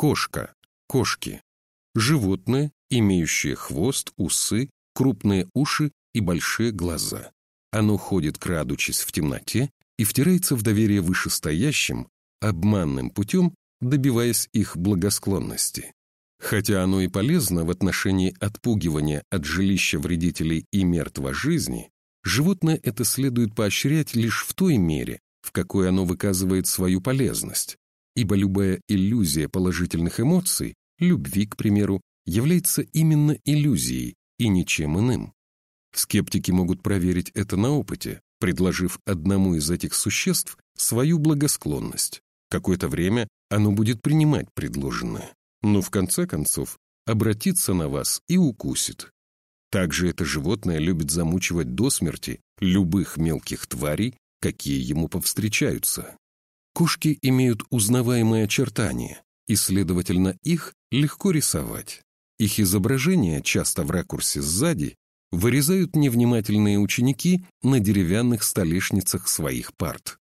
Кошка, кошки. Животное, имеющее хвост, усы, крупные уши и большие глаза. Оно ходит, крадучись в темноте, и втирается в доверие вышестоящим, обманным путем добиваясь их благосклонности. Хотя оно и полезно в отношении отпугивания от жилища вредителей и мертва жизни, животное это следует поощрять лишь в той мере, в какой оно выказывает свою полезность, ибо любая иллюзия положительных эмоций, любви, к примеру, является именно иллюзией и ничем иным. Скептики могут проверить это на опыте, предложив одному из этих существ свою благосклонность. Какое-то время оно будет принимать предложенное, но в конце концов обратится на вас и укусит. Также это животное любит замучивать до смерти любых мелких тварей, какие ему повстречаются. Кошки имеют узнаваемые очертания, и, следовательно, их легко рисовать. Их изображения, часто в ракурсе сзади, вырезают невнимательные ученики на деревянных столешницах своих парт.